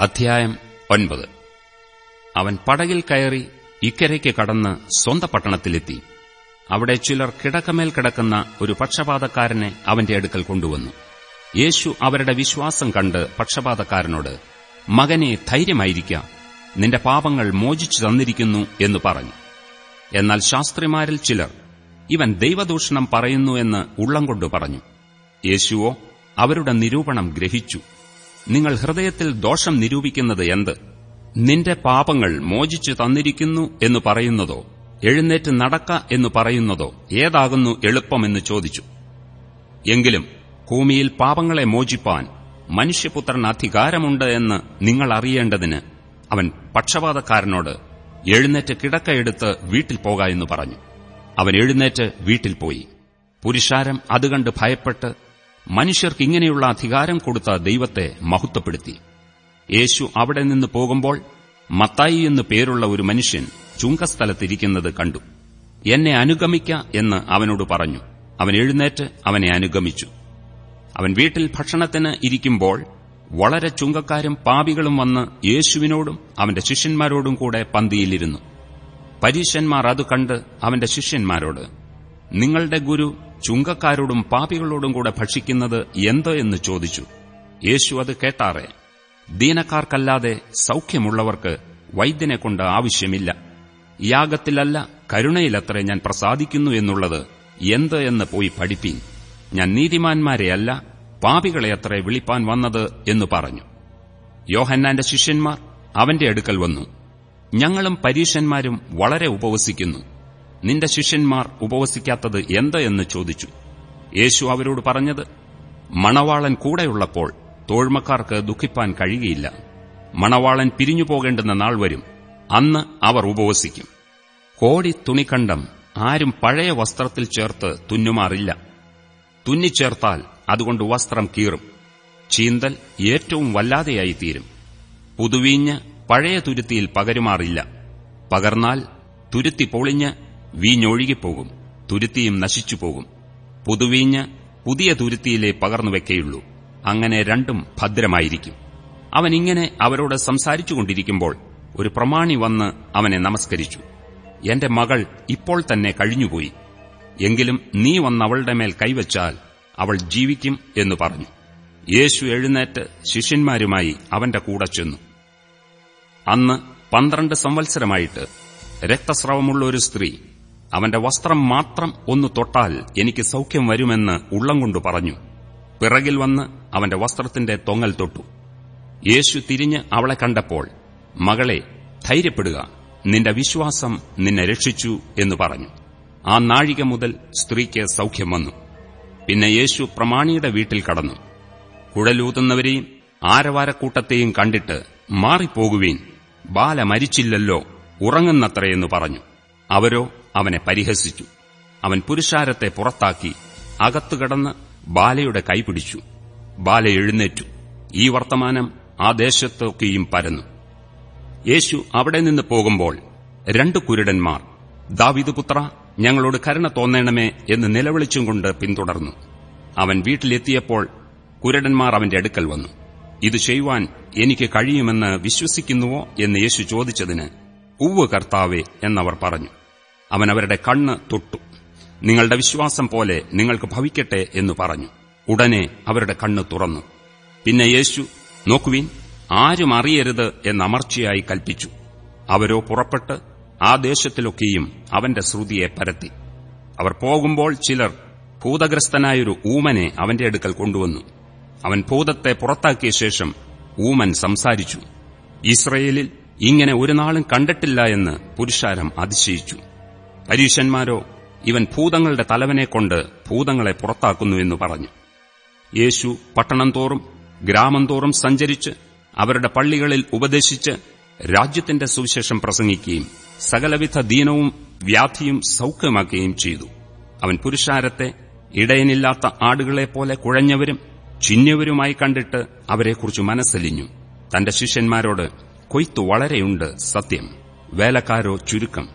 അധ്യായം ഒൻപത്. അവൻ പടകിൽ കയറി ഇക്കരയ്ക്ക് കടന്ന് സ്വന്ത പട്ടണത്തിലെത്തി. അവിടെ ചിലർ കിടക്കമേൽ കിടക്കുന്ന ഒരു പക്ഷപാതക്കാരനെ അവന്റെ അടുക്കൽ കൊണ്ടുവന്നു. യേശു അവരുടെ വിശ്വാസം കണ്ട് പക്ഷപാതക്കാരനോട് മകനെ ധൈര്യമായിരിക്ക. നിന്റെ പാപങ്ങൾ മോചിച്ചു തന്നിരിക്കുന്നു എന്ന് പറഞ്ഞു. എന്നാൽ ശാസ്ത്രിമാരിൽ ചിലർ ഇവൻ ദൈവദൂഷണം പറയുന്നു എന്ന് ഉള്ളം കൊണ്ട് പറഞ്ഞു. യേശുവോ അവരുടെ നിരൂപണം ഗ്രഹിച്ചു. നിങ്ങൾ ഹൃദയത്തിൽ ദോഷം നിരൂപിക്കുന്നത് എന്ത്? നിന്റെ പാപങ്ങൾ മോചിച്ചു തന്നിരിക്കുന്നു എന്ന് പറയുന്നതോ എഴുന്നേറ്റ് നടക്ക എന്ന് പറയുന്നതോ ഏതാകുന്നു എളുപ്പമെന്ന് ചോദിച്ചു. എങ്കിലും ഭൂമിയിൽ പാപങ്ങളെ മോചിപ്പാൻ മനുഷ്യപുത്രൻ അധികാരമുണ്ട് എന്ന് നിങ്ങൾ അറിയേണ്ടതിന് അവൻ പക്ഷപാതക്കാരനോട് എഴുന്നേറ്റ് കിടക്കയെടുത്ത് വീട്ടിൽ പോക എന്ന് പറഞ്ഞു. അവൻ എഴുന്നേറ്റ് വീട്ടിൽ പോയി. പുരുഷാരം അതുകണ്ട് ഭയപ്പെട്ട് മനുഷ്യർക്ക് ഇങ്ങനെയുള്ള അധികാരം കൊടുത്ത ദൈവത്തെ മഹത്വപ്പെടുത്തി. യേശു അവിടെ നിന്ന് പോകുമ്പോൾ മത്തായി എന്നു പേരുള്ള ഒരു മനുഷ്യൻ ചുങ്കസ്ഥലത്തിരിക്കുന്നത് കണ്ടു. എന്നെ അനുഗമിക്ക എന്ന് അവനോട് പറഞ്ഞു. അവൻ എഴുന്നേറ്റ് അവനെ അനുഗമിച്ചു. അവൻ വീട്ടിൽ ഭക്ഷണത്തിന് ഇരിക്കുമ്പോൾ വളരെ ചുങ്കക്കാരും പാപികളും വന്ന് യേശുവിനോടും അവന്റെ ശിഷ്യന്മാരോടും കൂടെ പന്തിയിലിരുന്നു. പരീശന്മാർ അത് കണ്ട് അവന്റെ ശിഷ്യന്മാരോട് നിങ്ങളുടെ ഗുരു ചുങ്കക്കാരോടും പാപികളോടും കൂടെ ഭക്ഷിക്കുന്നത് എന്ത് എന്ന് ചോദിച്ചു. യേശു അത് കേട്ടാറെ ദീനക്കാർക്കല്ലാതെ സൌഖ്യമുള്ളവർക്ക് വൈദ്യനെ കൊണ്ട് ആവശ്യമില്ല. യാഗത്തിലല്ല കരുണയിലത്രേ ഞാൻ പ്രസാദിക്കുന്നു എന്നുള്ളത് എന്ത് എന്ന് പോയി പഠിപ്പീൻ. ഞാൻ നീതിമാന്മാരെയല്ല പാപികളെ അത്രേ വിളിപ്പാൻ വന്നത് എന്ന് പറഞ്ഞു. യോഹന്നാന്റെ ശിഷ്യന്മാർ അവന്റെ അടുക്കൽ വന്നു. ഞങ്ങളും പരീശന്മാരും വളരെ ഉപവസിക്കുന്നു. നിന്റെ ശിഷ്യന്മാർ ഉപവസിക്കാത്തത് എന്ത് എന്ന് ചോദിച്ചു. യേശു അവരോട് പറഞ്ഞത് മണവാളൻ കൂടെയുള്ളപ്പോൾ തോഴ്മക്കാർക്ക് ദുഃഖിപ്പാൻ കഴിയുകയില്ല. മണവാളൻ പിരിഞ്ഞു പോകേണ്ടുന്ന നാൾ വരും. അന്ന് അവർ ഉപവസിക്കും. കോടി തുണിക്കണ്ടം ആരും പഴയ വസ്ത്രത്തിൽ ചേർത്ത് തുന്നുമാറില്ല. തുന്നിച്ചേർത്താൽ അതുകൊണ്ട് വസ്ത്രം കീറും. ചീന്തൽ ഏറ്റവും വല്ലാതെയായി തീരും. പുതുവീഞ്ഞ് പഴയ തുരുത്തിയിൽ പകരുമാറില്ല. പകർന്നാൽ തുരുത്തി പൊളിഞ്ഞ് വീഞ്ഞൊഴുകിപ്പോകും തുരുത്തിയും നശിച്ചുപോകും. പുതുവീഞ്ഞ് പുതിയ തുരുത്തിയിലെ പകർന്നുവെക്കയുള്ളൂ അങ്ങനെ രണ്ടും ഭദ്രമായിരിക്കും. അവൻ ഇങ്ങനെ അവരോട് സംസാരിച്ചുകൊണ്ടിരിക്കുമ്പോൾ ഒരു പ്രമാണി വന്ന് അവനെ നമസ്കരിച്ചു. എന്റെ മകൾ ഇപ്പോൾ തന്നെ കഴിഞ്ഞുപോയി. എങ്കിലും നീ വന്നവളുടെ മേൽ കൈവച്ചാൽ അവൾ ജീവിക്കും എന്ന് പറഞ്ഞു. യേശു എഴുന്നേറ്റ് ശിഷ്യന്മാരുമായി അവന്റെ കൂടെ ചെന്നു. അന്ന് പന്ത്രണ്ട് സംവത്സരമായിട്ട് രക്തസ്രവമുള്ള ഒരു സ്ത്രീ അവന്റെ വസ്ത്രം മാത്രം ഒന്ന് തൊട്ടാൽ എനിക്ക് സൌഖ്യം വരുമെന്ന് ഉള്ളം കൊണ്ട് പറഞ്ഞു. പിറകിൽ വന്ന് അവന്റെ വസ്ത്രത്തിന്റെ തൊങ്ങൽ തൊട്ടു. യേശു തിരിഞ്ഞ് അവളെ കണ്ടപ്പോൾ മകളെ ധൈര്യപ്പെടുക. നിന്റെ വിശ്വാസം നിന്നെ രക്ഷിച്ചു എന്ന് പറഞ്ഞു. ആ നാഴിക മുതൽ സ്ത്രീക്ക് സൌഖ്യം വന്നു. പിന്നെ യേശു പ്രമാണിയുടെ വീട്ടിൽ കടന്നു. കുഴലൂതുന്നവരെയും ആരവാരക്കൂട്ടത്തെയും കണ്ടിട്ട് മാറിപ്പോകുവീൻ. ബാല മരിച്ചില്ലല്ലോ ഉറങ്ങുന്നത്രയെന്ന് പറഞ്ഞു. അവരോ അവനെ പരിഹസിച്ചു. അവൻ പുരുഷാരത്തെ പുറത്താക്കി അകത്തു കടന്ന് ബാലയുടെ കൈപിടിച്ചു ബാല എഴുന്നേറ്റു. ഈ വർത്തമാനം ആ ദേശത്തൊക്കെയും പരന്നു. യേശു അവിടെ നിന്ന് പോകുമ്പോൾ രണ്ടു കുരുടന്മാർ ദാവിദ് പുത്ര ഞങ്ങളോട് കരുണ തോന്നേണമേ എന്ന് നിലവിളിച്ചും കൊണ്ട് പിന്തുടർന്നു. അവൻ വീട്ടിലെത്തിയപ്പോൾ കുരുടന്മാർ അവന്റെ അടുക്കൽ വന്നു. ഇത് ചെയ്യുവാൻ എനിക്ക് കഴിയുമെന്ന് വിശ്വസിക്കുന്നുവോ? എന്ന് യേശു ചോദിച്ചതിന് ഉവ്വ് കർത്താവേ എന്നവർ പറഞ്ഞു. അവൻ അവരുടെ കണ്ണ് തൊട്ടു. നിങ്ങളുടെ വിശ്വാസം പോലെ നിങ്ങൾക്ക് ഭവിക്കട്ടെ എന്ന് പറഞ്ഞു. ഉടനെ അവരുടെ കണ്ണ് തുറന്നു. പിന്നെ യേശു നോക്കുവിൻ ആരും അറിയരുത് എന്നമർച്ചയായി കൽപ്പിച്ചു. അവരോ പുറപ്പെട്ട് ആ ദേശത്തിലൊക്കെയും അവന്റെ ശ്രുതിയെ പരത്തി. അവർ പോകുമ്പോൾ ചിലർ ഭൂതഗ്രസ്തനായൊരു ഊമനെ അവന്റെ അടുക്കൽ കൊണ്ടുവന്നു. അവൻ ഭൂതത്തെ പുറത്താക്കിയ ശേഷം ഊമൻ സംസാരിച്ചു ഇസ്രയേലിൽ ഇങ്ങനെ ഒരു നാളും കണ്ടിട്ടില്ല എന്ന് പുരുഷാരം അതിശയിച്ചു. പരീശന്മാരോ ഇവൻ ഭൂതങ്ങളുടെ തലവനെക്കൊണ്ട് ഭൂതങ്ങളെ പുറത്താക്കുന്നുവെന്ന് പറഞ്ഞു. യേശു പട്ടണം തോറും ഗ്രാമം തോറും സഞ്ചരിച്ച് അവരുടെ പള്ളികളിൽ ഉപദേശിച്ച് രാജ്യത്തിന്റെ സുവിശേഷം പ്രസംഗിക്കുകയും സകലവിധ ദീനവും വ്യാധിയും സൌഖ്യമാക്കുകയും ചെയ്തു. അവൻ പുരുഷാരത്തെ ഇടയനില്ലാത്ത ആടുകളെപ്പോലെ കുഴഞ്ഞവരും ചിഹ്നവരുമായി കണ്ടിട്ട് അവരെക്കുറിച്ച് മനസ്സലിഞ്ഞു. തന്റെ ശിഷ്യന്മാരോട് കൊയ്ത്തു വളരെയുണ്ട് സത്യം വേലക്കാരോ ചുരുക്കം.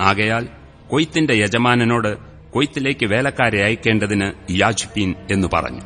ആകയാൽ കൊയ്ത്തിന്റെ യജമാനനോട് കൊയ്ത്തിലേക്ക് വേലക്കാരെ അയക്കേണ്ടതിന് യാചിപ്പീൻ എന്ന് പറഞ്ഞു.